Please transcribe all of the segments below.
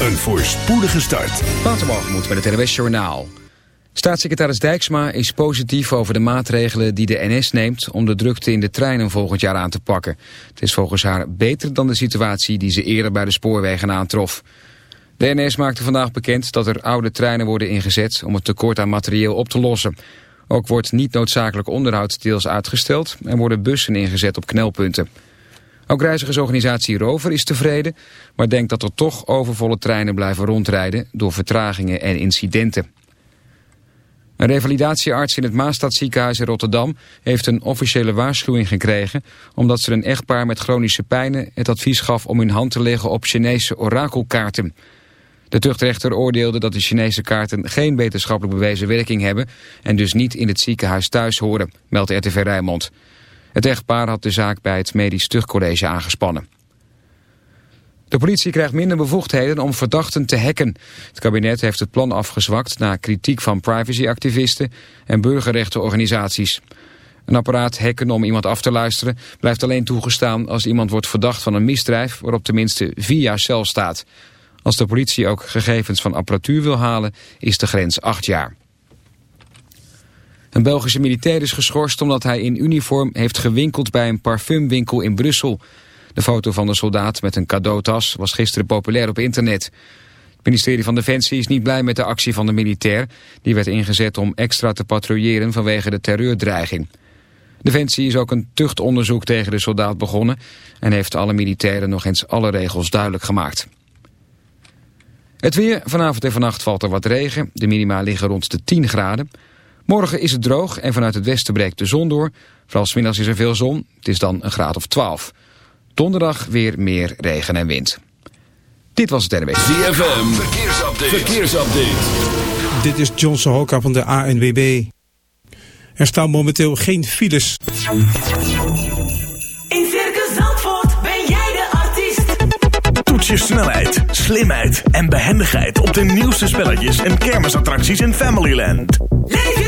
Een voorspoedige start. Waterbalgemoed met het NWS Journaal. Staatssecretaris Dijksma is positief over de maatregelen die de NS neemt... om de drukte in de treinen volgend jaar aan te pakken. Het is volgens haar beter dan de situatie die ze eerder bij de spoorwegen aantrof. De NS maakte vandaag bekend dat er oude treinen worden ingezet... om het tekort aan materieel op te lossen. Ook wordt niet noodzakelijk onderhoud deels uitgesteld... en worden bussen ingezet op knelpunten. Ook reizigersorganisatie Rover is tevreden, maar denkt dat er toch overvolle treinen blijven rondrijden door vertragingen en incidenten. Een revalidatiearts in het Maastadziekenhuis in Rotterdam heeft een officiële waarschuwing gekregen omdat ze een echtpaar met chronische pijnen het advies gaf om hun hand te leggen op Chinese orakelkaarten. De tuchtrechter oordeelde dat de Chinese kaarten geen wetenschappelijk bewezen werking hebben en dus niet in het ziekenhuis thuis horen, meldt RTV Rijnmond. Het echtpaar had de zaak bij het Medisch Tuchtcollege aangespannen. De politie krijgt minder bevoegdheden om verdachten te hacken. Het kabinet heeft het plan afgezwakt na kritiek van privacyactivisten en burgerrechtenorganisaties. Een apparaat hacken om iemand af te luisteren blijft alleen toegestaan als iemand wordt verdacht van een misdrijf waarop tenminste vier jaar cel staat. Als de politie ook gegevens van apparatuur wil halen is de grens acht jaar. Een Belgische militair is geschorst omdat hij in uniform heeft gewinkeld bij een parfumwinkel in Brussel. De foto van de soldaat met een cadeautas was gisteren populair op internet. Het ministerie van Defensie is niet blij met de actie van de militair. Die werd ingezet om extra te patrouilleren vanwege de terreurdreiging. Defensie is ook een tuchtonderzoek tegen de soldaat begonnen... en heeft alle militairen nog eens alle regels duidelijk gemaakt. Het weer, vanavond en vannacht valt er wat regen. De minima liggen rond de 10 graden. Morgen is het droog en vanuit het westen breekt de zon door. Vooral smiddags is er veel zon. Het is dan een graad of 12. Donderdag weer meer regen en wind. Dit was het NW. ZFM, verkeersupdate. verkeersupdate. Dit is John Sohoka van de ANWB. Er staan momenteel geen files. In Circus Zandvoort ben jij de artiest. Toets je snelheid, slimheid en behendigheid op de nieuwste spelletjes en kermisattracties in Familyland. Leef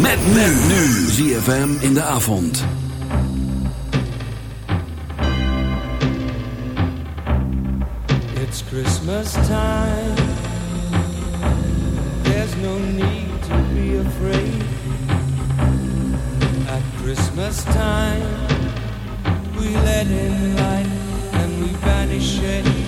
Met men nu. ZFM in de avond. It's Christmas time. There's no need to be afraid. At Christmas time, we let in light and we banish shade.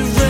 to rain.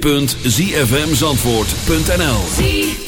www.zfmzandvoort.nl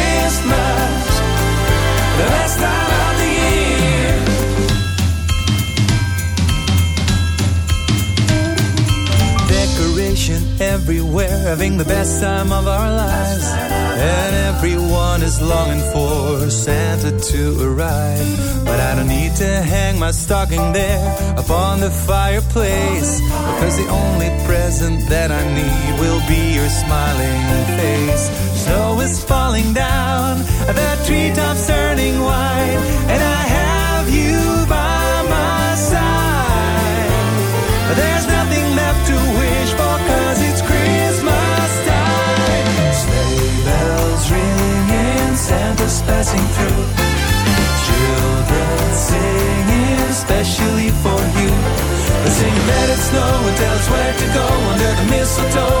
the best time of the year. Decoration everywhere, having the best time of our lives. And everyone is longing for Santa to arrive. But I don't need to hang my stocking there upon the fireplace. Because the only present that I need will be your smiling face. Snow is falling down, the treetops turning white, and I have you by my side. There's nothing left to wish for, cause it's Christmas time. Sleigh bells ringing, Santa's passing through. Children singing, especially for you. Sing, let it snow and tell us where to go under the mistletoe.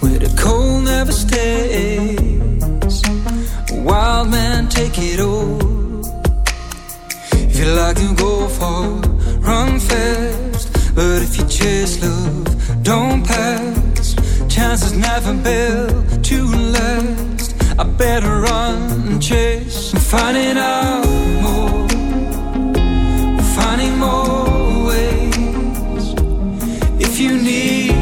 where the cold never stays. Wild men take it all. If you like, you go far, run fast. But if you chase love, don't pass. Chances never build to last. I better run and chase. I'm finding out more. Finding more ways. If you need.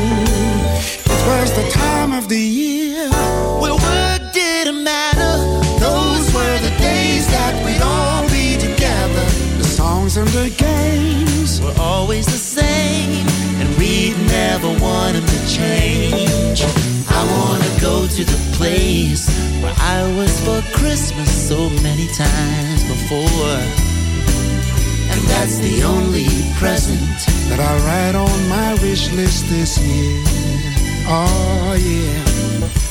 The games were always the same, and we'd never want 'em to change. I wanna go to the place where I was for Christmas so many times before. And that's the only present that I write on my wish list this year. Oh yeah.